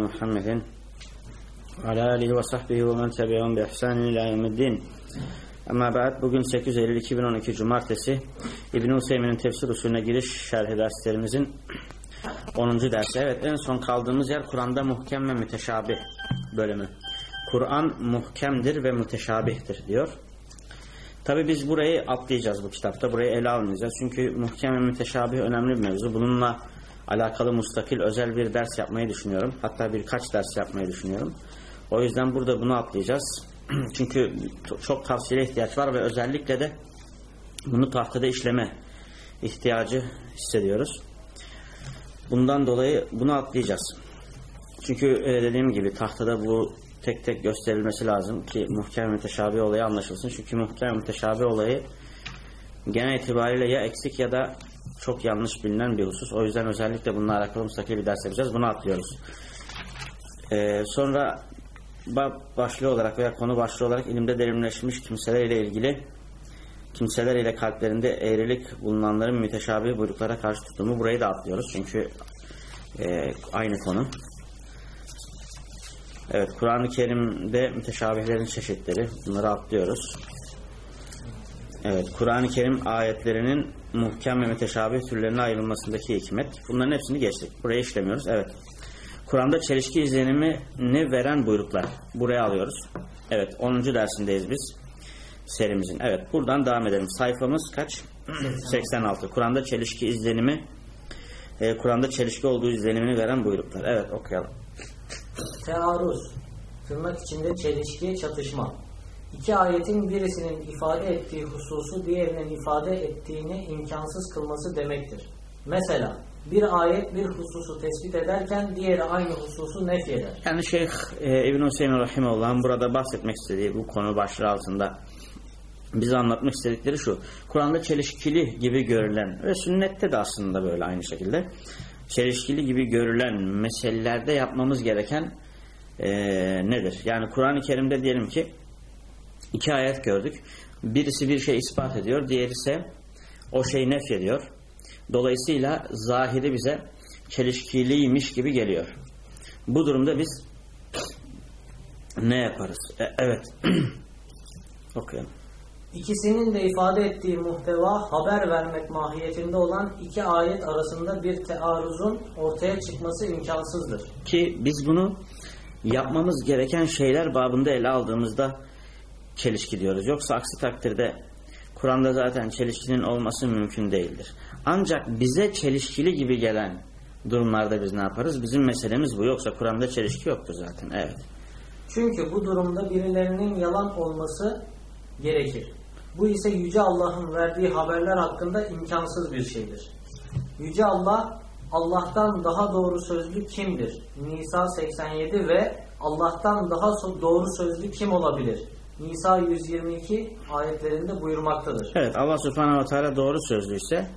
محمد وعلى آله وصحbihi ve men tebi'un bi ihsanin ila yevmiddin. Ama ba'd bugün 8 Eylül 2012 Cumartesi İbn Hüseyin'in tefsir usulüne giriş şerhi derslerimizin 10. dersi. Evet en son kaldığımız yer Kur'an'da muhkem ve müteşabih bölümü. Kur'an muhkemdir ve müteşabihtir diyor. Tabi biz burayı atlayacağız bu kitapta. Burayı ele almayacağız. Çünkü muhkem ve müteşabih önemli bir mevzu. Bununla alakalı mustakil özel bir ders yapmayı düşünüyorum. Hatta birkaç ders yapmayı düşünüyorum. O yüzden burada bunu atlayacağız. Çünkü çok tavsiyeye ihtiyaç var ve özellikle de bunu tahtada işleme ihtiyacı hissediyoruz. Bundan dolayı bunu atlayacağız. Çünkü e, dediğim gibi tahtada bu tek tek gösterilmesi lazım ki muhkem müteşabih olayı anlaşılsın. Çünkü muhkem müteşabih olayı genel itibariyle ya eksik ya da çok yanlış bilinen bir husus. O yüzden özellikle bununla alakalı müstakil bir ders yapacağız. Bunu atlıyoruz. Ee, sonra başlığı olarak veya konu başlığı olarak ilimde derinleşmiş kimseler ile ilgili kimseler ile kalplerinde eğrilik bulunanların müteşabih buyruklara karşı tutumu burayı da atlıyoruz. Çünkü e, aynı konu. Evet, Kur'an-ı Kerim'de müteşabihlerin çeşitleri. Bunları atlıyoruz. Evet, Kur'an-ı Kerim ayetlerinin muhkem ve müteşabih türlerine ayrılmasındaki hikmet. Bunların hepsini geçtik. Buraya işlemiyoruz. Evet. Kur'an'da çelişki izlenimini veren buyruklar. Buraya alıyoruz. Evet, 10. dersindeyiz biz. Serimizin. Evet, buradan devam edelim. Sayfamız kaç? 86. Kur'an'da çelişki izlenimi e, Kur'an'da çelişki olduğu izlenimini veren buyruklar. Evet, okuyalım. Tearuz, tırnak içinde çelişki, çatışma. İki ayetin birisinin ifade ettiği hususu diğerinin ifade ettiğini imkansız kılması demektir. Mesela bir ayet bir hususu tespit ederken diğeri aynı hususu nefy eder. Yani Şeyh e, İbn Hüseyin Rahimullah'ın burada bahsetmek istediği bu konu başlığı altında bize anlatmak istedikleri şu. Kur'an'da çelişkili gibi görülen ve sünnette de aslında böyle aynı şekilde çelişkili gibi görülen meselelerde yapmamız gereken e, nedir? Yani Kur'an-ı Kerim'de diyelim ki iki ayet gördük. Birisi bir şey ispat ediyor, diğeri ise o şeyi nef ediyor. Dolayısıyla zahiri bize çelişkiliymiş gibi geliyor. Bu durumda biz ne yaparız? E, evet. Okuyalım. İkisinin de ifade ettiği muhteva haber vermek mahiyetinde olan iki ayet arasında bir tearuzun ortaya çıkması imkansızdır. Ki biz bunu yapmamız gereken şeyler babında ele aldığımızda çelişki diyoruz. Yoksa aksi takdirde Kur'an'da zaten çelişkinin olması mümkün değildir. Ancak bize çelişkili gibi gelen durumlarda biz ne yaparız? Bizim meselemiz bu. Yoksa Kur'an'da çelişki yoktur zaten. Evet. Çünkü bu durumda birilerinin yalan olması gerekir. Bu ise Yüce Allah'ın verdiği haberler hakkında imkansız bir şeydir. Yüce Allah, Allah'tan daha doğru sözlü kimdir? Nisa 87 ve Allah'tan daha doğru sözlü kim olabilir? Nisa 122 ayetlerinde buyurmaktadır. Evet Allah subhanahu teala doğru sözlüyse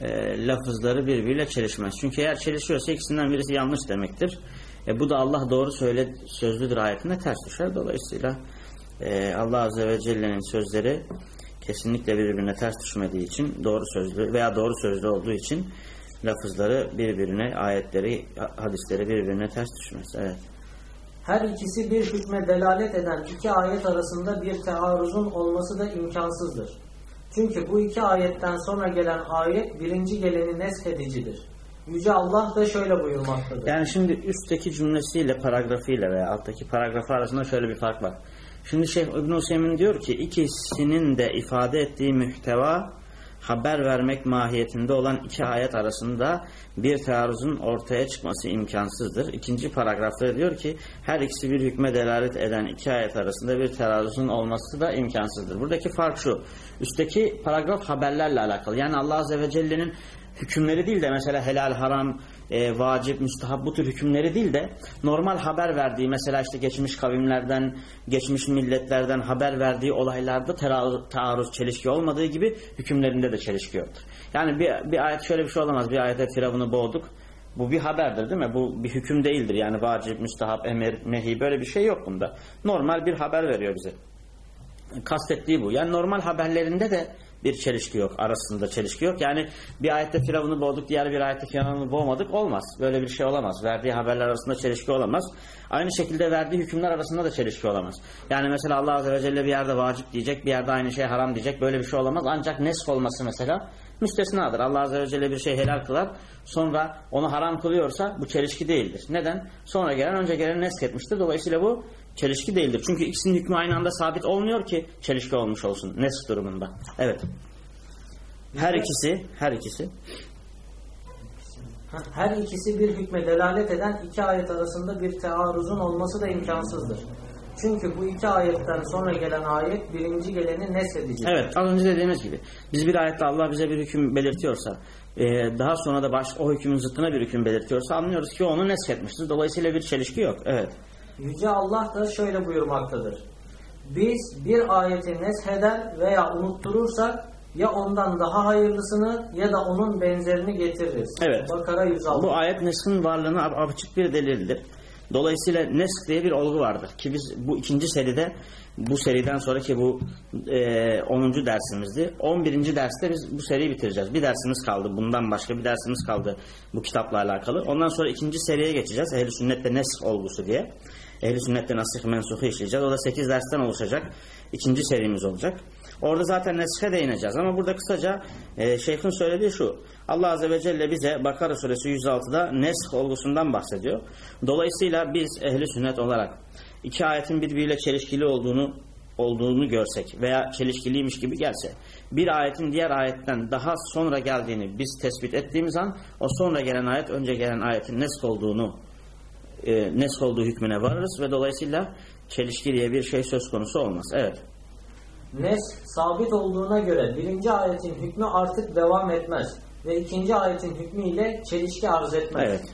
e, lafızları birbiriyle çelişmez. Çünkü eğer çelişiyorsa ikisinden birisi yanlış demektir. E, bu da Allah doğru söyle, sözlüdür ayetine ters düşer. Dolayısıyla e, Allah Azze ve Celle'nin sözleri kesinlikle birbirine ters düşmediği için doğru sözlü veya doğru sözlü olduğu için lafızları birbirine, ayetleri, hadisleri birbirine ters düşmez. Evet. Her ikisi bir hükme delalet eden iki ayet arasında bir tearuzun olması da imkansızdır. Çünkü bu iki ayetten sonra gelen ayet birinci geleni neshedicidir. Yüce Allah da şöyle buyurmaktadır. Yani şimdi üstteki cümlesiyle paragrafıyla veya alttaki paragrafı arasında şöyle bir fark var. Şimdi Şeyh İbn Hüseyin diyor ki ikisinin de ifade ettiği muhteva haber vermek mahiyetinde olan iki ayet arasında bir taarruzun ortaya çıkması imkansızdır. İkinci paragrafta diyor ki her ikisi bir hükme delalet eden iki ayet arasında bir taarruzun olması da imkansızdır. Buradaki fark şu. Üstteki paragraf haberlerle alakalı. Yani Allah Azze ve Celle'nin hükümleri değil de mesela helal, haram, e, vacip, müstahap bu tür hükümleri değil de normal haber verdiği mesela işte geçmiş kavimlerden, geçmiş milletlerden haber verdiği olaylarda taarruz, çelişki olmadığı gibi hükümlerinde de çelişki yoktur. Yani bir, bir ayet şöyle bir şey olamaz. Bir ayette Firavun'u boğduk. Bu bir haberdir değil mi? Bu bir hüküm değildir. Yani vacip, müstahap, emir, mehi böyle bir şey yok bunda. Normal bir haber veriyor bize. Kastettiği bu. Yani normal haberlerinde de bir çelişki yok. Arasında çelişki yok. Yani bir ayette Firavun'u boğduk, diğer bir ayette Firavun'u boğmadık olmaz. Böyle bir şey olamaz. Verdiği haberler arasında çelişki olamaz. Aynı şekilde verdiği hükümler arasında da çelişki olamaz. Yani mesela Allah Azze ve Celle bir yerde vacip diyecek, bir yerde aynı şey haram diyecek. Böyle bir şey olamaz. Ancak nesk olması mesela müstesnadır. Allah Azze ve Celle bir şey helal kılar, sonra onu haram kılıyorsa bu çelişki değildir. Neden? Sonra gelen önce gelen nesk etmiştir. Dolayısıyla bu çelişki değildir. Çünkü ikisinin hükmü aynı anda sabit olmuyor ki çelişki olmuş olsun nesk durumunda. Evet. Her ikisi, her ikisi her ikisi bir hükme delalet eden iki ayet arasında bir tearuzun olması da imkansızdır. Çünkü bu iki ayetten sonra gelen ayet birinci geleni nesedecek. Evet az önce dediğimiz gibi. Biz bir ayette Allah bize bir hüküm belirtiyorsa e, daha sonra da baş, o hükmün zıttına bir hüküm belirtiyorsa anlıyoruz ki onu neshetmiştir. Dolayısıyla bir çelişki yok. Evet. Yüce Allah da şöyle buyurmaktadır. Biz bir ayeti nesheder veya unutturursak ya ondan daha hayırlısını ya da onun benzerini getiririz. Evet. Bakara 106. Bu ayet neskin varlığına açık bir delildir. Dolayısıyla nesk diye bir olgu vardır. Ki biz bu ikinci seride bu seriden sonraki bu e, 10. dersimizdi. 11. derste biz bu seriyi bitireceğiz. Bir dersimiz kaldı. Bundan başka bir dersimiz kaldı bu kitapla alakalı. Ondan sonra ikinci seriye geçeceğiz. Ehl-i sünnette nesk olgusu diye. Ehl-i sünnette nasih mensuhu işleyeceğiz. O da 8 dersten oluşacak. İkinci serimiz olacak. Orada zaten neshe değineceğiz. Ama burada kısaca e, şeyhin söylediği şu. Allah Azze ve Celle bize Bakara suresi 106'da nesk olgusundan bahsediyor. Dolayısıyla biz ehli sünnet olarak iki ayetin birbiriyle çelişkili olduğunu olduğunu görsek veya çelişkiliymiş gibi gelse bir ayetin diğer ayetten daha sonra geldiğini biz tespit ettiğimiz an o sonra gelen ayet önce gelen ayetin nesk olduğunu e, nesk olduğu hükmüne varırız ve dolayısıyla çelişki diye bir şey söz konusu olmaz. Evet. Nes sabit olduğuna göre birinci ayetin hükmü artık devam etmez ve ikinci ayetin hükmü ile çelişki arz etmez. Evet.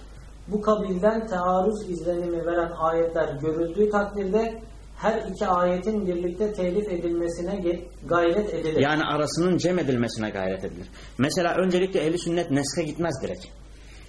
Bu kabilden tearruz izlenimi veren ayetler görüldüğü takdirde her iki ayetin birlikte telif edilmesine gayret edilir. Yani arasının cem edilmesine gayret edilir. Mesela öncelikle ehli sünnet neske gitmez direkt.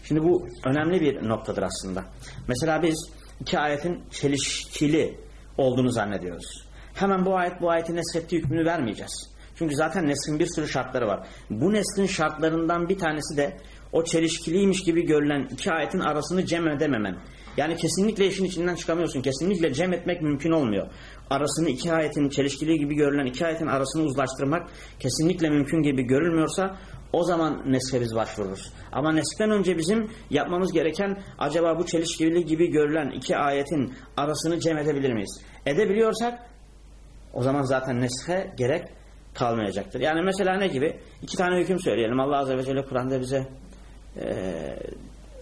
Şimdi bu önemli bir noktadır aslında. Mesela biz iki ayetin çelişkili olduğunu zannediyoruz. Hemen bu ayet bu ayeti neshettiği hükmünü vermeyeceğiz. Çünkü zaten neslin bir sürü şartları var. Bu neslin şartlarından bir tanesi de o çelişkiliymiş gibi görülen iki ayetin arasını cem edememen. Yani kesinlikle işin içinden çıkamıyorsun. Kesinlikle cem etmek mümkün olmuyor. Arasını iki ayetin çelişkili gibi görülen iki ayetin arasını uzlaştırmak kesinlikle mümkün gibi görülmüyorsa o zaman neshe biz başvururuz. Ama neskten önce bizim yapmamız gereken acaba bu çelişkili gibi görülen iki ayetin arasını cem edebilir miyiz? Edebiliyorsak o zaman zaten neshe gerek kalmayacaktır. Yani mesela ne gibi? İki tane hüküm söyleyelim. Allah Azze ve Celle Kur'an'da bize e,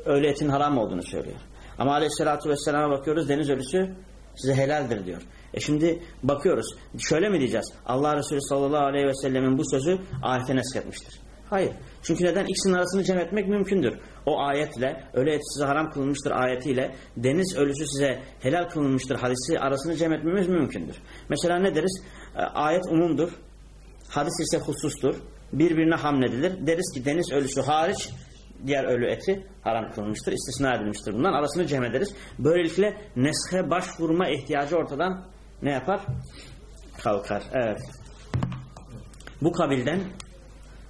öğle etin haram olduğunu söylüyor. Ama Aleyhisselatü Vesselam'a bakıyoruz deniz ölüsü size helaldir diyor. E şimdi bakıyoruz. Şöyle mi diyeceğiz? Allah Resulü sallallahu aleyhi ve sellemin bu sözü ayete nesketmiştir. Hayır. Çünkü neden? İkisinin arasını cem etmek mümkündür. O ayetle, öyle et size haram kılınmıştır ayetiyle, deniz ölüsü size helal kılınmıştır hadisi arasını cem etmemiz mümkündür. Mesela ne deriz? E, ayet umumdur. Hadis ise husustur. Birbirine hamledilir. Deriz ki deniz ölüsü hariç diğer ölü eti haram kılınmıştır. istisna edilmiştir bundan. Arasını cem ederiz. Böylelikle neshe başvurma ihtiyacı ortadan ne yapar? Kalkar. Evet. Bu kabilden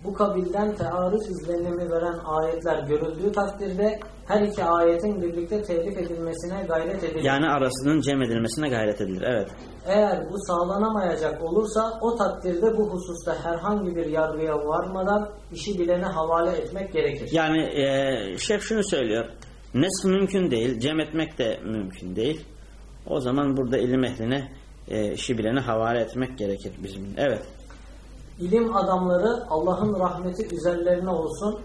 bu kabilden tearruz izlenimi veren ayetler görüldüğü takdirde her iki ayetin birlikte telif edilmesine gayret edilir. Yani arasının cem edilmesine gayret edilir. Evet. Eğer bu sağlanamayacak olursa o takdirde bu hususta herhangi bir yargıya varmadan işi bilene havale etmek gerekir. Yani e, şeyh şunu söylüyor. Nesk mümkün değil, cem etmek de mümkün değil. O zaman burada ilim ehline e, işi bilene havale etmek gerekir bizim. Evet. İlim adamları Allah'ın rahmeti üzerlerine olsun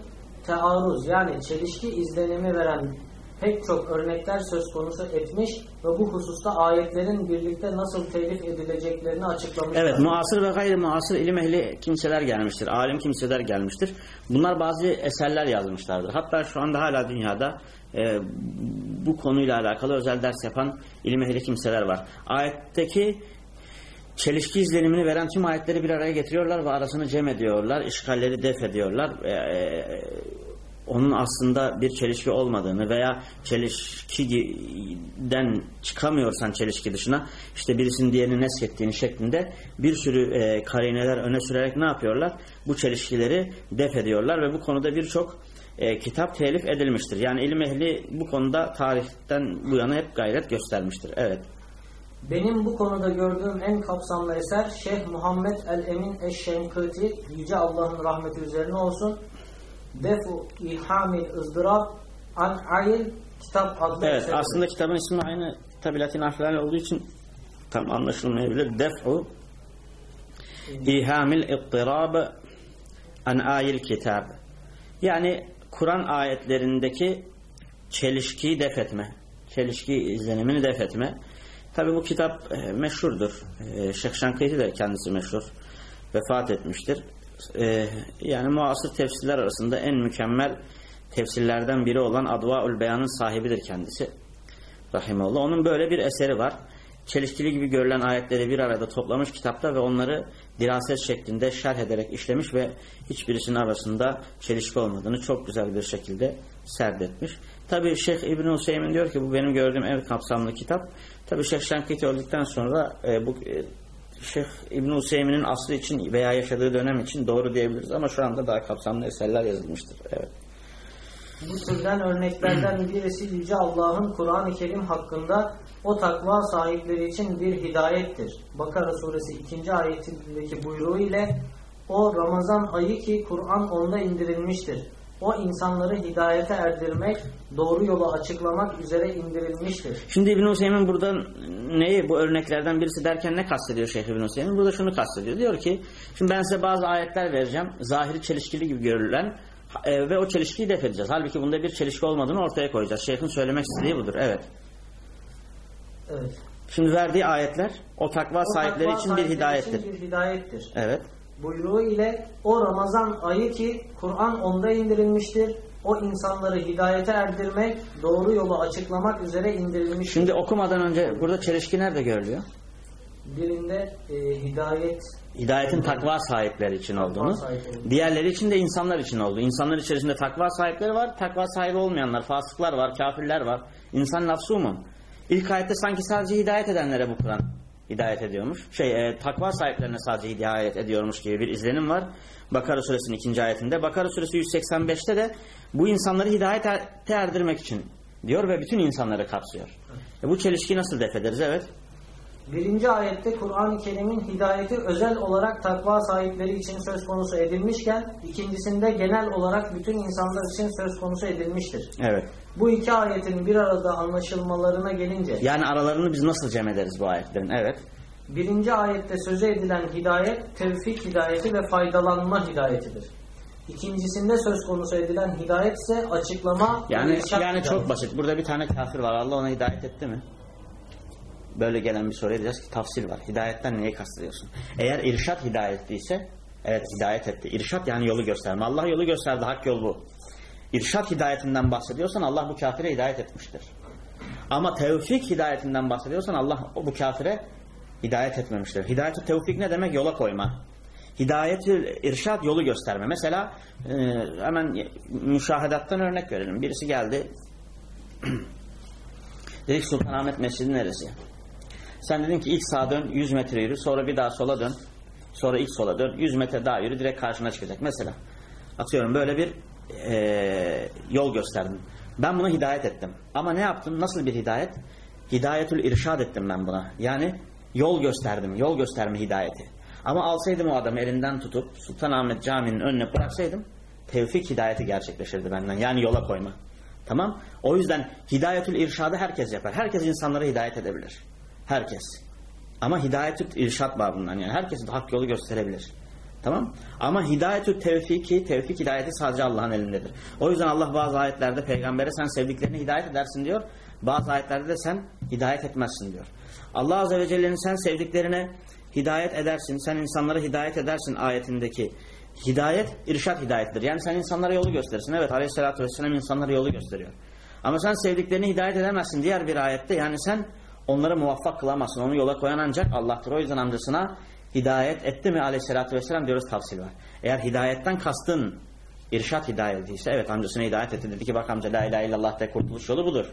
tearruz yani çelişki izlenimi veren pek çok örnekler söz konusu etmiş ve bu hususta ayetlerin birlikte nasıl telif edileceklerini açıklamışlar. Evet, muasır ve gayri muasır ilim ehli kimseler gelmiştir. Alim kimseler gelmiştir. Bunlar bazı eserler yazmışlardır. Hatta şu anda hala dünyada e, bu konuyla alakalı özel ders yapan ilim ehli kimseler var. Ayetteki çelişki izlenimini veren tüm ayetleri bir araya getiriyorlar ve arasını cem ediyorlar. işgalleri def ediyorlar. E, e, onun aslında bir çelişki olmadığını veya çelişkiden çıkamıyorsan çelişki dışına işte birisinin diğerini neskettiğini şeklinde bir sürü e, karineler öne sürerek ne yapıyorlar? Bu çelişkileri def ediyorlar ve bu konuda birçok e, kitap telif edilmiştir. Yani ilim ehli bu konuda tarihten bu yana hep gayret göstermiştir. Evet. Benim bu konuda gördüğüm en kapsamlı eser Şeyh Muhammed el-Emin Eşşenkıti Yüce Allah'ın rahmeti üzerine olsun. Defu İlhamil ızdırab An Ayil kitap adlı Evet eser. aslında kitabın ismi aynı tabi latin harflerle olduğu için tam anlaşılmayabilir. Def'u İhamil ittirab an ayil kitab. Yani Kur'an ayetlerindeki çelişkiyi def etme. Çelişki izlenimini def etme. Tabi bu kitap e, meşhurdur. E, Şeyh Şankiti de kendisi meşhur. Vefat etmiştir. E, yani muasır tefsirler arasında en mükemmel tefsirlerden biri olan Advaul Beyan'ın sahibidir kendisi. Rahimallah. Onun böyle bir eseri var. Çelişkili gibi görülen ayetleri bir arada toplamış kitapta ve onları diraset şeklinde şerh ederek işlemiş ve hiçbirisinin arasında çelişki olmadığını çok güzel bir şekilde serdetmiş. Tabi Şeyh İbn Hüseyin diyor ki bu benim gördüğüm en kapsamlı kitap. Tabi Şeyh Şankiti öldükten sonra e, bu e, Şeyh İbn Hüseyin'in aslı için veya yaşadığı dönem için doğru diyebiliriz ama şu anda daha kapsamlı eserler yazılmıştır. Evet. Bu türden örneklerden birisi Yüce Allah'ın Kur'an-ı Kerim hakkında o takva sahipleri için bir hidayettir. Bakara suresi 2. ayetindeki buyruğu ile o Ramazan ayı ki Kur'an onda indirilmiştir. O insanları hidayete erdirmek, doğru yolu açıklamak üzere indirilmiştir. Şimdi İbn Hüseyin burada neyi bu örneklerden birisi derken ne kastediyor Şeyh İbn Hüseyin? Burada şunu kastediyor. Diyor ki şimdi ben size bazı ayetler vereceğim. Zahiri çelişkili gibi görülen e, ve o çelişkiyi def edeceğiz. Halbuki bunda bir çelişki olmadığını ortaya koyacağız. Şeyh'in söylemek istediği budur. Evet. Evet. Şimdi verdiği ayetler o takva O sahipleri takva için bir hidayettir. için bir hidayettir. Evet. Buyruğu ile o Ramazan ayı ki Kur'an onda indirilmiştir. O insanları hidayete erdirmek, doğru yolu açıklamak üzere indirilmiştir. Şimdi okumadan önce burada çelişki nerede görülüyor? Birinde e, hidayet Hidayetin takva sahipleri için Takva olduğunu. sahipleri. Diğerleri için de insanlar için oldu. İnsanlar içerisinde takva sahipleri var, takva sahibi olmayanlar, fasıklar var, kafirler var. İnsan nafsu umum. İlk ayette sanki sadece hidayet edenlere bu Kur'an hidayet ediyormuş. Şey, e, takva sahiplerine sadece hidayet ediyormuş gibi bir izlenim var. Bakara suresinin ikinci ayetinde. Bakara suresi 185'te de bu insanları hidayete erdirmek için diyor ve bütün insanları kapsıyor. E, bu çelişki nasıl def ederiz? Evet. Birinci ayette Kur'an-ı Kerim'in hidayeti özel olarak takva sahipleri için söz konusu edilmişken ikincisinde genel olarak bütün insanlar için söz konusu edilmiştir. Evet. Bu iki ayetin bir arada anlaşılmalarına gelince Yani aralarını biz nasıl cem ederiz bu ayetlerin? Evet. birinci ayette sözü edilen hidayet tevfik hidayeti ve faydalanma hidayetidir. İkincisinde söz konusu edilen hidayet ise açıklama Yani yani çok basit. Burada bir tane kafir var. Allah ona hidayet etti mi? Böyle gelen bir soruya ki tafsil var. Hidayetten neyi kastediyorsun? Eğer irşat hidayetliyse evet hidayet etti. İrşat yani yolu gösterme. Allah yolu gösterdi. Hak yol bu. İrşat hidayetinden bahsediyorsan Allah bu kafire hidayet etmiştir. Ama tevfik hidayetinden bahsediyorsan Allah bu kafire hidayet etmemiştir. Hidayet-i tevfik ne demek? Yola koyma. Hidayet-i irşad yolu gösterme. Mesela e, hemen müşahedattan örnek verelim. Birisi geldi dedik Sultanahmet Mescidi neresi? Sen dedin ki ilk sağa dön 100 metre yürü sonra bir daha sola dön sonra ilk sola dön 100 metre daha yürü direkt karşına çıkacak. Mesela atıyorum böyle bir e, yol gösterdim. Ben buna hidayet ettim. Ama ne yaptım? Nasıl bir hidayet? Hidayetül irşad ettim ben buna. Yani yol gösterdim. Yol gösterme hidayeti. Ama alsaydım o adamı elinden tutup Sultanahmet Camii'nin önüne bıraksaydım tevfik hidayeti gerçekleşirdi benden. Yani yola koyma. Tamam? O yüzden hidayetül irşadı herkes yapar. Herkes insanlara hidayet edebilir. Herkes. Ama hidayetül irşad babından yani herkes hak yolu gösterebilir. Tamam? Ama hidayetü tevfiki, tevfik hidayeti sadece Allah'ın elindedir. O yüzden Allah bazı ayetlerde peygambere sen sevdiklerine hidayet edersin diyor. Bazı ayetlerde de sen hidayet etmezsin diyor. Allah Azze ve Celle'nin sen sevdiklerine hidayet edersin, sen insanlara hidayet edersin ayetindeki hidayet, irşat hidayettir. Yani sen insanlara yolu gösterirsin. Evet Aleyhisselatü Vesselam insanlara yolu gösteriyor. Ama sen sevdiklerini hidayet edemezsin diğer bir ayette. Yani sen onları muvaffak kılamazsın. Onu yola koyan ancak Allah'tır. O yüzden amcasına hidayet etti mi aleyhissalatü vesselam diyoruz tavsil var. Eğer hidayetten kastın irşat hidayet ise evet amcasına hidayet etti. Dedi ki bak amca la ilahe illallah de kurtuluş yolu budur.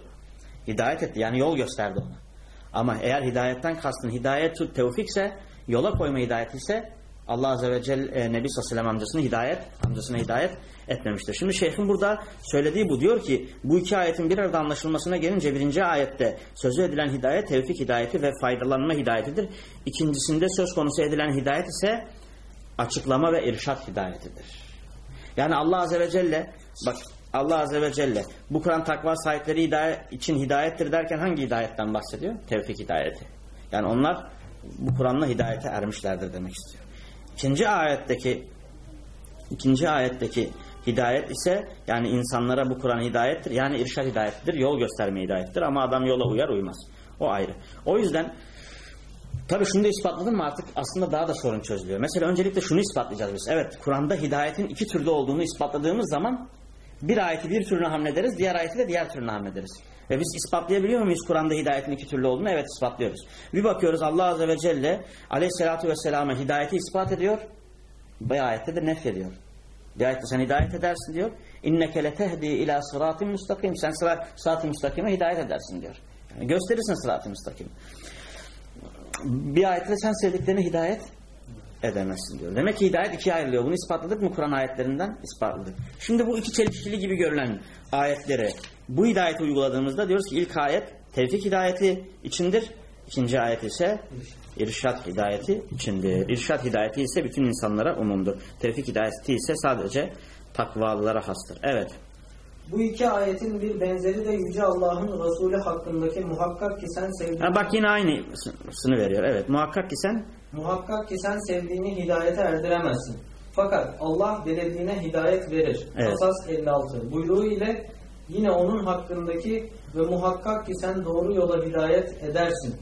Hidayet etti yani yol gösterdi ona. Ama eğer hidayetten kastın hidayet tut tevfikse yola koyma hidayet ise Allah Azze ve Celle e, Nebi Sallallahu Aleyhi ve Sellem amcasına hidayet, amcasına hidayet etmemiştir. Şimdi şeyhin burada söylediği bu diyor ki bu iki ayetin bir arada anlaşılmasına gelince birinci ayette sözü edilen hidayet tevfik hidayeti ve faydalanma hidayetidir. İkincisinde söz konusu edilen hidayet ise açıklama ve irşat hidayetidir. Yani Allah Azze ve Celle bak Allah Azze ve Celle bu Kur'an takva sahipleri için hidayettir derken hangi hidayetten bahsediyor? Tevfik hidayeti. Yani onlar bu Kur'an'la hidayete ermişlerdir demek istiyor. İkinci ayetteki ikinci ayetteki hidayet ise yani insanlara bu Kur'an hidayettir. Yani irşad hidayettir. Yol gösterme hidayettir. Ama adam yola uyar uymaz. O ayrı. O yüzden tabii şunu da ispatladın mı artık aslında daha da sorun çözülüyor. Mesela öncelikle şunu ispatlayacağız biz. Evet Kur'an'da hidayetin iki türlü olduğunu ispatladığımız zaman bir ayeti bir türüne hamlederiz. Diğer ayeti de diğer türüne hamlederiz. Ve biz ispatlayabiliyor muyuz Kur'an'da hidayetin iki türlü olduğunu? Evet ispatlıyoruz. Bir bakıyoruz Allah Azze ve Celle aleyhissalatü vesselam'a hidayeti ispat ediyor. Bir ayette de nef ediyor. Bir ayette sen hidayet edersin diyor. İnneke letehdi ila sıratın müstakim. Sen sıra, sırat-ı müstakime hidayet edersin diyor. Yani gösterirsin sırat-ı müstakim. Bir ayette sen sevdiklerini hidayet edemezsin diyor. Demek ki hidayet ikiye ayrılıyor. Bunu ispatladık mı Kur'an ayetlerinden? İspatladık. Şimdi bu iki çelişkili gibi görülen ayetleri bu hidayeti uyguladığımızda diyoruz ki ilk ayet tevfik hidayeti içindir. İkinci ayet ise irşat hidayeti içindir. İrşat hidayeti ise bütün insanlara umumdur. Tevfik hidayeti ise sadece takvalılara hastır. Evet. Bu iki ayetin bir benzeri de Yüce Allah'ın Resulü hakkındaki muhakkak ki sen sevdiğini, Ha, bak yine aynısını veriyor. Evet. Muhakkak ki sen muhakkak ki sen sevdiğini hidayete erdiremezsin. Fakat Allah dilediğine hidayet verir. Evet. Kasas 56. Buyruğu ile yine onun hakkındaki ve muhakkak ki sen doğru yola hidayet edersin.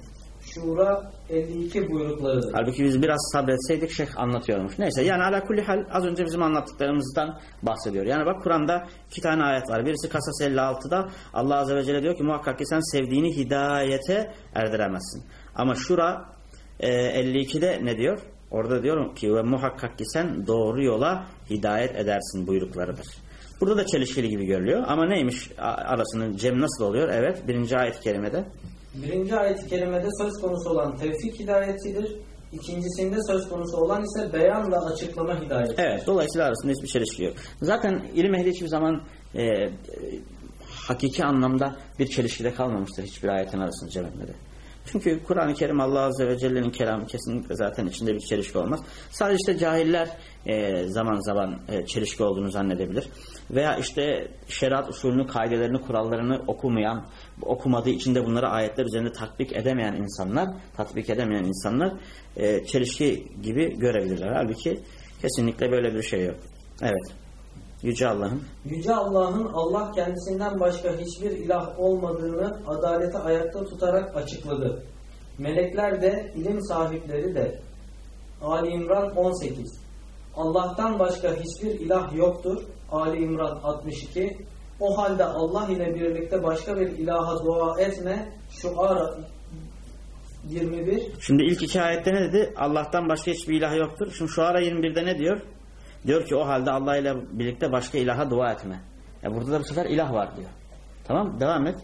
Şura 52 buyruklarıdır. Halbuki biz biraz sabretseydik şeyh anlatıyormuş. Neyse yani ala kulli hal az önce bizim anlattıklarımızdan bahsediyor. Yani bak Kur'an'da iki tane ayet var. Birisi Kasas 56'da Allah Azze ve Celle diyor ki muhakkak ki sen sevdiğini hidayete erdiremezsin. Ama şura e, 52'de ne diyor? Orada diyorum ki ve muhakkak ki sen doğru yola hidayet edersin buyruklarıdır. Burada da çelişkili gibi görülüyor. Ama neymiş arasının cem nasıl oluyor? Evet birinci ayet-i kerimede. Birinci ayet-i kerimede söz konusu olan tevfik hidayetidir. İkincisinde söz konusu olan ise beyanla açıklama hidayeti. Evet, dolayısıyla arasında hiçbir çelişki yok. Zaten ilim ehli hiçbir zaman e, e, hakiki anlamda bir çelişkide kalmamıştır hiçbir ayetin arasında etmede. Çünkü Kur'an-ı Kerim Allah Azze ve Celle'nin kelamı kesinlikle zaten içinde bir çelişki olmaz. Sadece işte cahiller e, zaman zaman e, çelişki olduğunu zannedebilir. Veya işte şeriat usulünü, kaidelerini, kurallarını okumayan, okumadığı için de bunları ayetler üzerinde tatbik edemeyen insanlar, tatbik edemeyen insanlar e, çelişki gibi görebilirler. Halbuki kesinlikle böyle bir şey yok. Evet. Yüce Allah'ın Yüce Allah'ın Allah kendisinden başka hiçbir ilah olmadığını adaleti ayakta tutarak açıkladı. Melekler de, ilim sahipleri de. Ali İmran 18 Allah'tan başka hiçbir ilah yoktur. Ali İmran 62 O halde Allah ile birlikte başka bir ilaha dua etme. Şuara 21 Şimdi ilk iki ayette ne dedi? Allah'tan başka hiçbir ilah yoktur. Şimdi şu ara 21'de ne diyor? Diyor ki o halde Allah ile birlikte başka ilaha dua etme. Ya burada da bu sefer ilah var diyor. Tamam devam et.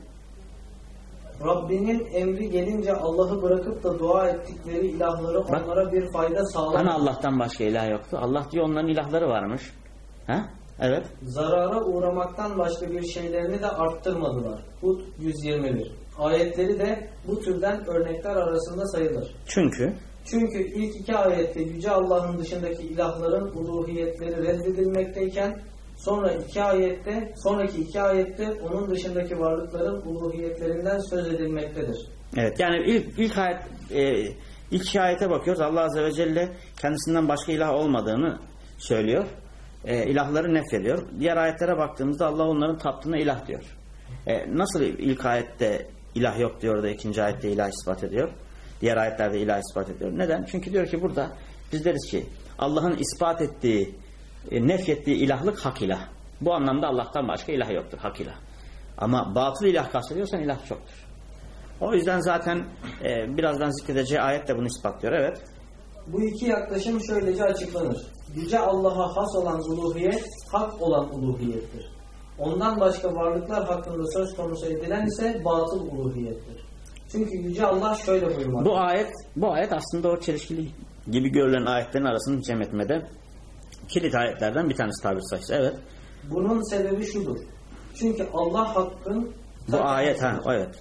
Rabbinin emri gelince Allah'ı bırakıp da dua ettikleri ilahları Bak. onlara bir fayda Hani sağlamaz. Allah'tan başka ilah yoktu? Allah diyor onların ilahları varmış. Ha? Evet. Zarara uğramaktan başka bir şeylerini de arttırmadılar. Hud 121. Ayetleri de bu türden örnekler arasında sayılır. Çünkü Çünkü ilk iki ayette Yüce Allah'ın dışındaki ilahların uluhiyetleri reddedilmekteyken sonra iki ayette, sonraki iki ayette onun dışındaki varlıkların uluhiyetlerinden söz edilmektedir. evet yani ilk ilk ayet e, ilk ayete bakıyoruz. Allah azze ve celle kendisinden başka ilah olmadığını söylüyor. E, ilahları nefrediyor. Diğer ayetlere baktığımızda Allah onların taptığına ilah diyor. E, nasıl ilk ayette ilah yok diyor da ikinci ayette ilah ispat ediyor? Diğer ayetlerde ilah ispat ediyor. Neden? Çünkü diyor ki burada biz deriz ki Allah'ın ispat ettiği, e, nefrettiği ilahlık hak ilah. Bu anlamda Allah'tan başka ilah yoktur, hak ilah. Ama batıl ilah kastediyorsan ilah çoktur. O yüzden zaten e, birazdan zikredeceği ayet de bunu ispatlıyor. Evet. Bu iki yaklaşım şöylece açıklanır. Yüce Allah'a has olan uluhiyet, hak olan uluhiyettir. Ondan başka varlıklar hakkında söz konusu edilen ise batıl uluhiyettir. Çünkü Yüce Allah şöyle buyurmaktadır. Bu ayet bu ayet aslında o çelişkili gibi görülen ayetlerin arasını cem etmede kilit ayetlerden bir tanesi tabir sayısı. Evet. Bunun sebebi şudur. Çünkü Allah hakkın Bu ayet ha evet.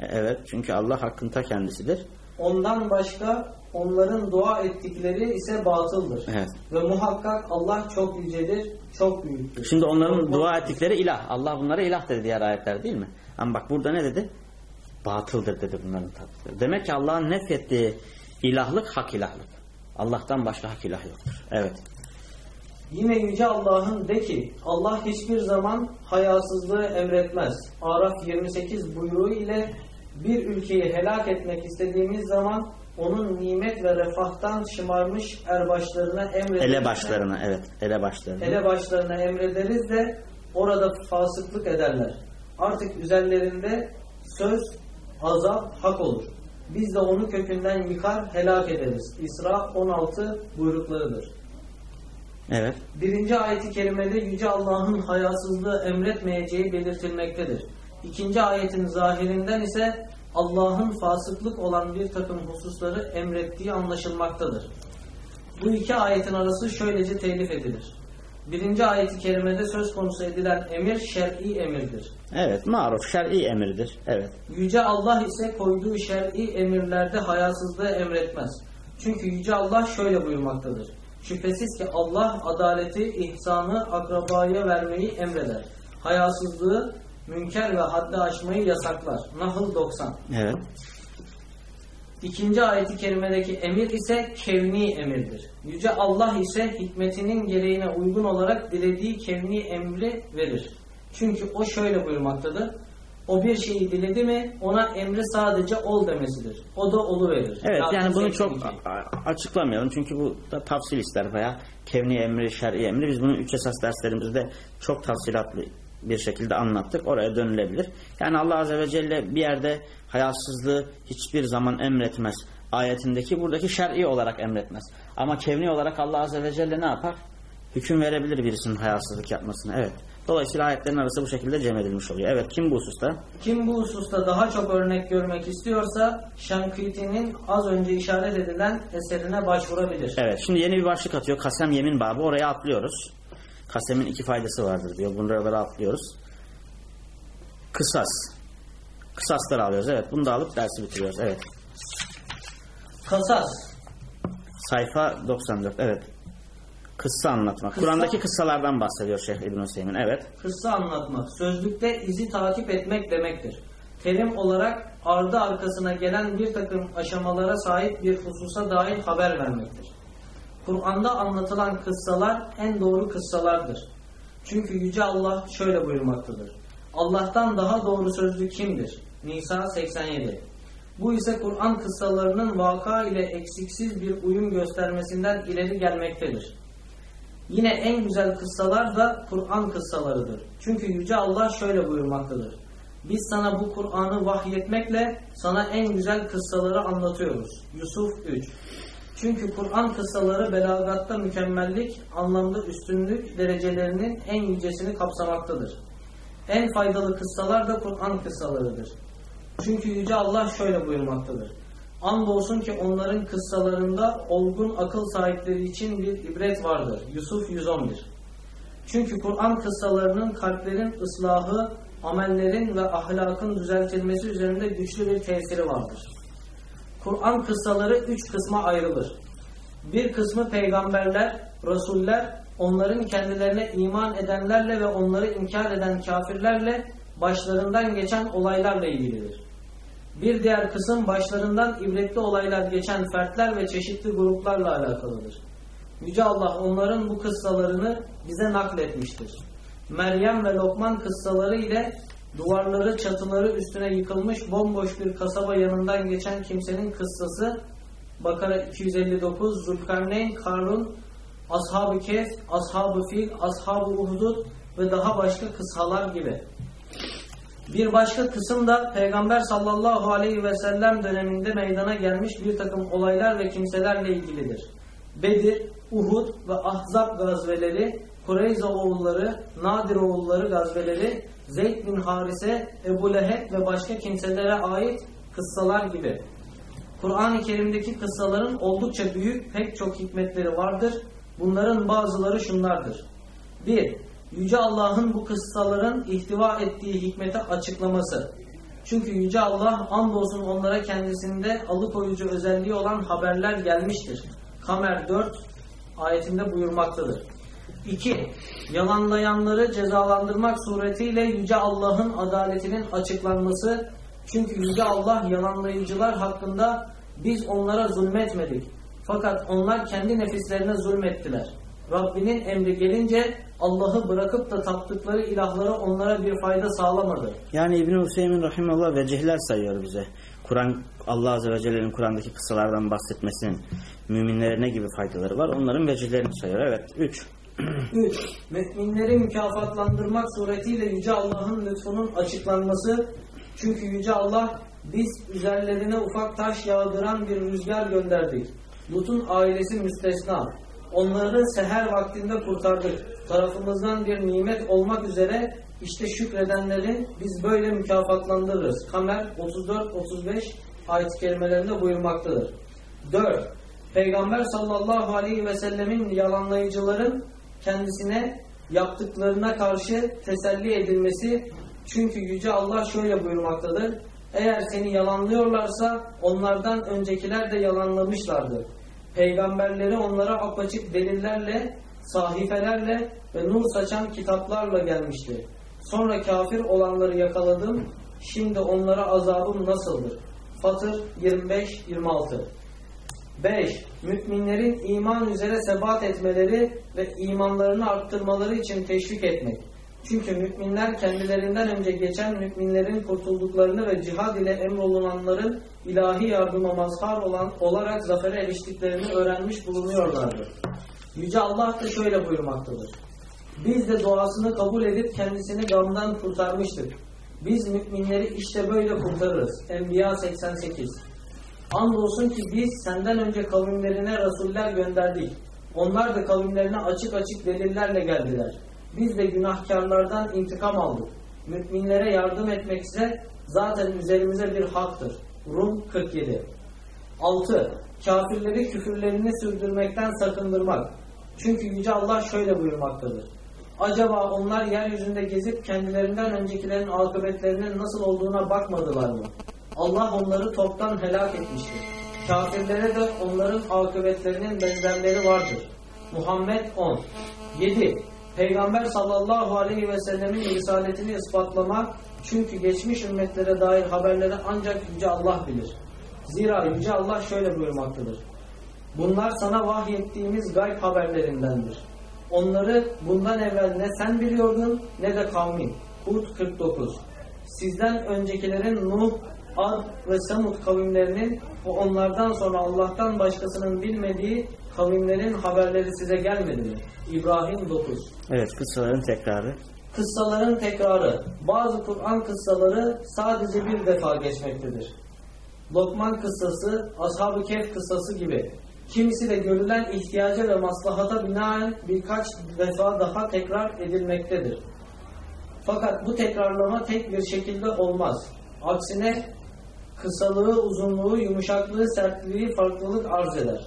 E, Evet çünkü Allah hakkın ta kendisidir. ondan başka onların dua ettikleri ise batıldır. Evet. Ve muhakkak Allah çok yücedir, çok büyüktür. Şimdi onların dua ettikleri ilah. Allah bunlara ilah dedi diğer ayetler değil mi? Ama bak burada ne dedi? Batıldır dedi bunların taptıkları. Demek ki Allah'ın nefrettiği ilahlık hak ilahlık. Allah'tan başka hak ilah yoktur. Evet. Yine Yüce Allah'ın de ki Allah hiçbir zaman hayasızlığı emretmez. Araf 28 buyruğu ile bir ülkeyi helak etmek istediğimiz zaman onun nimet ve refahtan şımarmış erbaşlarına emrederiz. Elebaşlarına evet. Elebaşlarına. Elebaşlarına emrederiz de orada fasıklık ederler. Artık üzerlerinde söz, azap, hak olur. Biz de onu kökünden yıkar, helak ederiz. İsra 16 buyruklarıdır. Evet. Birinci ayeti kerimede Yüce Allah'ın hayasızlığı emretmeyeceği belirtilmektedir. İkinci ayetin zahirinden ise Allah'ın fasıklık olan bir takım hususları emrettiği anlaşılmaktadır. Bu iki ayetin arası şöylece telif edilir. Birinci ayeti kerimede söz konusu edilen emir şer'i emirdir. Evet. Maruf şer'i emirdir. Evet. Yüce Allah ise koyduğu şer'i emirlerde hayasızlığı emretmez. Çünkü Yüce Allah şöyle buyurmaktadır. Şüphesiz ki Allah adaleti, ihsanı, akrabaya vermeyi emreder. Hayasızlığı, münker ve haddi aşmayı yasaklar. Nahl 90. Evet. İkinci ayeti kerimedeki emir ise kevni emirdir. Yüce Allah ise hikmetinin gereğine uygun olarak dilediği kevni emri verir. Çünkü o şöyle buyurmaktadır. O bir şeyi diledi mi ona emri sadece ol demesidir. O da olu verir. Evet yani bunu çok a- açıklamayalım çünkü bu da tafsil ister veya kevni emri, şer'i emri. Biz bunu üç esas derslerimizde çok tafsilatlı bir şekilde anlattık. Oraya dönülebilir. Yani Allah Azze ve Celle bir yerde hayasızlığı hiçbir zaman emretmez. Ayetindeki buradaki şer'i olarak emretmez. Ama kevni olarak Allah Azze ve Celle ne yapar? Hüküm verebilir birisinin hayasızlık yapmasına. Evet. Dolayısıyla ayetlerin arası bu şekilde cem edilmiş oluyor. Evet kim bu hususta? Kim bu hususta daha çok örnek görmek istiyorsa Şankiti'nin az önce işaret edilen eserine başvurabilir. Evet şimdi yeni bir başlık atıyor. Kasem yemin babı. Oraya atlıyoruz. Kasemin iki faydası vardır diyor. Bunları atlıyoruz. Kısas. Kısasları alıyoruz. Evet bunu da alıp dersi bitiriyoruz. Evet. Kasas. Sayfa 94. Evet. Kıssa anlatmak. Kıssa- Kur'an'daki kıssalardan bahsediyor Şeyh İbn Hüseyin. Evet. Kıssa anlatmak, sözlükte izi takip etmek demektir. Terim olarak ardı arkasına gelen bir takım aşamalara sahip bir hususa dair haber vermektir. Kur'an'da anlatılan kıssalar en doğru kıssalardır. Çünkü Yüce Allah şöyle buyurmaktadır. Allah'tan daha doğru sözlü kimdir? Nisa 87 Bu ise Kur'an kıssalarının vaka ile eksiksiz bir uyum göstermesinden ileri gelmektedir. Yine en güzel kıssalar da Kur'an kıssalarıdır. Çünkü Yüce Allah şöyle buyurmaktadır. Biz sana bu Kur'an'ı vahyetmekle sana en güzel kıssaları anlatıyoruz. Yusuf 3 Çünkü Kur'an kıssaları belagatta mükemmellik, anlamda üstünlük derecelerinin en yücesini kapsamaktadır. En faydalı kıssalar da Kur'an kıssalarıdır. Çünkü Yüce Allah şöyle buyurmaktadır. Andolsun ki onların kıssalarında olgun akıl sahipleri için bir ibret vardır. Yusuf 111 Çünkü Kur'an kıssalarının kalplerin ıslahı, amellerin ve ahlakın düzeltilmesi üzerinde güçlü bir tesiri vardır. Kur'an kıssaları üç kısma ayrılır. Bir kısmı peygamberler, rasuller, onların kendilerine iman edenlerle ve onları inkar eden kafirlerle başlarından geçen olaylarla ilgilidir. Bir diğer kısım başlarından ibretli olaylar geçen fertler ve çeşitli gruplarla alakalıdır. Yüce Allah onların bu kıssalarını bize nakletmiştir. Meryem ve Lokman kıssaları ile duvarları çatıları üstüne yıkılmış bomboş bir kasaba yanından geçen kimsenin kıssası Bakara 259, Zulkarneyn, Karun, Ashab-ı Kehf, Ashab-ı Fil, Ashab-ı Uhdud ve daha başka kıssalar gibi. Bir başka kısım da Peygamber sallallahu aleyhi ve sellem döneminde meydana gelmiş bir takım olaylar ve kimselerle ilgilidir. Bedir, Uhud ve Ahzab gazveleri, Kureyza oğulları, Nadir oğulları gazveleri, Zeyd bin Harise, Ebu Leheb ve başka kimselere ait kıssalar gibi. Kur'an-ı Kerim'deki kıssaların oldukça büyük pek çok hikmetleri vardır. Bunların bazıları şunlardır. 1. Yüce Allah'ın bu kıssaların ihtiva ettiği hikmeti açıklaması. Çünkü Yüce Allah andolsun onlara kendisinde alıkoyucu özelliği olan haberler gelmiştir. Kamer 4 ayetinde buyurmaktadır. 2. Yalanlayanları cezalandırmak suretiyle Yüce Allah'ın adaletinin açıklanması. Çünkü Yüce Allah yalanlayıcılar hakkında biz onlara zulmetmedik. Fakat onlar kendi nefislerine zulmettiler. Rabbinin emri gelince Allah'ı bırakıp da taptıkları ilahlara onlara bir fayda sağlamadı. Yani İbn Hüseyin rahimeullah vecihler sayıyor bize. Kur'an Allah azze ve celle'nin Kur'an'daki kıssalardan bahsetmesinin müminlere ne gibi faydaları var? Onların vecihlerini sayıyor. Evet. 3. 3. Müminleri mükafatlandırmak suretiyle Yüce Allah'ın lütfunun açıklanması. Çünkü Yüce Allah biz üzerlerine ufak taş yağdıran bir rüzgar gönderdik. Lut'un ailesi müstesna. Onları seher vaktinde kurtardık. Tarafımızdan bir nimet olmak üzere işte şükredenlerin biz böyle mükafatlandırırız. Kamer 34-35 ayet-i kerimelerinde buyurmaktadır. 4. Peygamber sallallahu aleyhi ve sellemin yalanlayıcıların kendisine yaptıklarına karşı teselli edilmesi çünkü Yüce Allah şöyle buyurmaktadır. Eğer seni yalanlıyorlarsa onlardan öncekiler de yalanlamışlardı. Peygamberleri onlara apaçık delillerle, sahifelerle ve nur saçan kitaplarla gelmişti. Sonra kafir olanları yakaladım. Şimdi onlara azabım nasıldır? Fatır 25-26 5. Müminlerin iman üzere sebat etmeleri ve imanlarını arttırmaları için teşvik etmek. Çünkü müminler kendilerinden önce geçen müminlerin kurtulduklarını ve cihad ile emrolunanların ilahi yardıma mazhar olan olarak zafere eriştiklerini öğrenmiş bulunuyorlardı. Yüce Allah da şöyle buyurmaktadır. Biz de duasını kabul edip kendisini gamdan kurtarmıştık. Biz müminleri işte böyle kurtarırız. Enbiya 88 Andolsun ki biz senden önce kavimlerine rasuller gönderdik. Onlar da kavimlerine açık açık delillerle geldiler. Biz de günahkarlardan intikam aldık. Müminlere yardım etmekse zaten üzerimize bir haktır. Rum 47 6. Kafirleri küfürlerini sürdürmekten sakındırmak. Çünkü Yüce Allah şöyle buyurmaktadır. Acaba onlar yeryüzünde gezip kendilerinden öncekilerin akıbetlerinin nasıl olduğuna bakmadılar mı? Allah onları toptan helak etmiştir. Kafirlere de onların akıbetlerinin benzerleri vardır. Muhammed 10 7. Peygamber sallallahu aleyhi ve sellemin risaletini ispatlama çünkü geçmiş ümmetlere dair haberleri ancak Yüce Allah bilir. Zira Yüce Allah şöyle buyurmaktadır. Bunlar sana vahyettiğimiz gayb haberlerindendir. Onları bundan evvel ne sen biliyordun ne de kavmin. Hud 49 Sizden öncekilerin Nuh, Ad ve Samud kavimlerinin ve onlardan sonra Allah'tan başkasının bilmediği kavimlerin haberleri size gelmedi mi? İbrahim 9 Evet kıssaların tekrarı. Kıssaların tekrarı. Bazı Kur'an kıssaları sadece bir defa geçmektedir. Lokman kıssası, Ashab-ı Kehf kıssası gibi. Kimisi de görülen ihtiyaca ve maslahata binaen birkaç defa daha tekrar edilmektedir. Fakat bu tekrarlama tek bir şekilde olmaz. Aksine kısalığı, uzunluğu, yumuşaklığı, sertliği farklılık arz eder.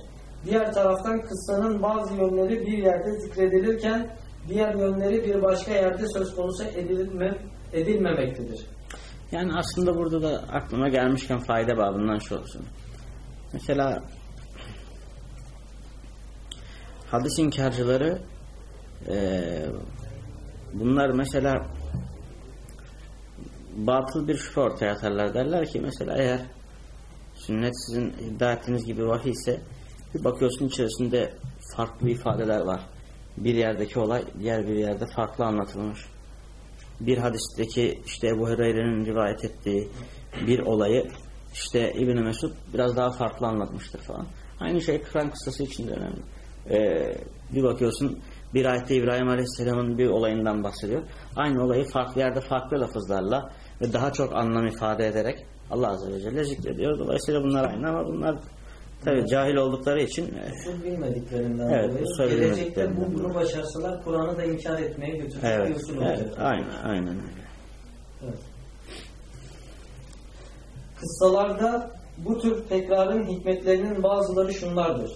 Diğer taraftan kıssanın bazı yönleri bir yerde zikredilirken diğer yönleri bir başka yerde söz konusu edilme, edilmemektedir. Yani aslında burada da aklıma gelmişken fayda babından şu olsun. Mesela hadis inkarcıları e, bunlar mesela batıl bir şüphe ortaya atarlar. Derler ki mesela eğer sünnet sizin iddia ettiğiniz gibi vahiy ise bir bakıyorsun içerisinde farklı ifadeler var. Bir yerdeki olay diğer bir yerde farklı anlatılmış. Bir hadisteki işte Ebu Hureyre'nin rivayet ettiği bir olayı işte İbn Mesud biraz daha farklı anlatmıştır falan. Aynı şey Kur'an kıssası için de önemli. Ee, bir bakıyorsun bir ayette İbrahim Aleyhisselam'ın bir olayından bahsediyor. Aynı olayı farklı yerde farklı lafızlarla ve daha çok anlam ifade ederek Allah Azze ve Celle zikrediyor. Dolayısıyla bunlar aynı ama bunlar tabi cahil oldukları için e, Usul bilmediklerinden Evet, dolayı usul gelecekte bu bunu başarsalar Kur'an'ı da inkar etmeye götürecek bir evet, evet aynen, aynen öyle. Evet. Kıssalarda bu tür tekrarın hikmetlerinin bazıları şunlardır.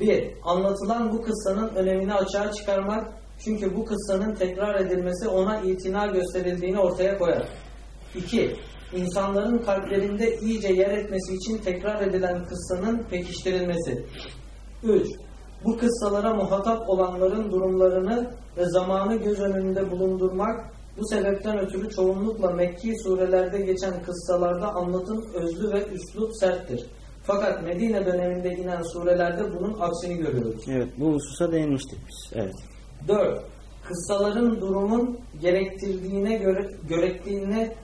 1. Anlatılan bu kıssanın önemini açığa çıkarmak çünkü bu kıssanın tekrar edilmesi ona itina gösterildiğini ortaya koyar. 2. İnsanların kalplerinde iyice yer etmesi için tekrar edilen kıssanın pekiştirilmesi. 3. Bu kıssalara muhatap olanların durumlarını ve zamanı göz önünde bulundurmak, bu sebepten ötürü çoğunlukla Mekki surelerde geçen kıssalarda anlatım özlü ve üslup serttir. Fakat Medine döneminde inen surelerde bunun aksini görüyoruz. Evet bu hususa değinmiştik biz. Evet. 4. Kıssaların durumun gerektirdiğine göre gerektiğine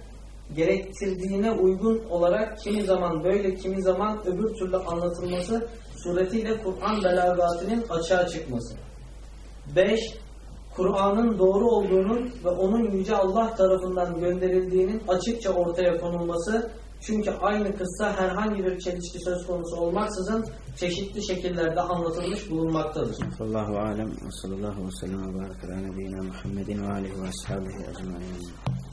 gerektirdiğine uygun olarak kimi zaman böyle kimi zaman öbür türlü anlatılması suretiyle Kur'an belagatinin açığa çıkması. 5. Kur'an'ın doğru olduğunun ve onun Yüce Allah tarafından gönderildiğinin açıkça ortaya konulması çünkü aynı kıssa herhangi bir çelişki söz konusu olmaksızın çeşitli şekillerde anlatılmış bulunmaktadır. Sallallahu alem ve sallallahu ve sellem ve barik ala nebiyyina Muhammedin ve alihi ve ashabihi ecmaîn.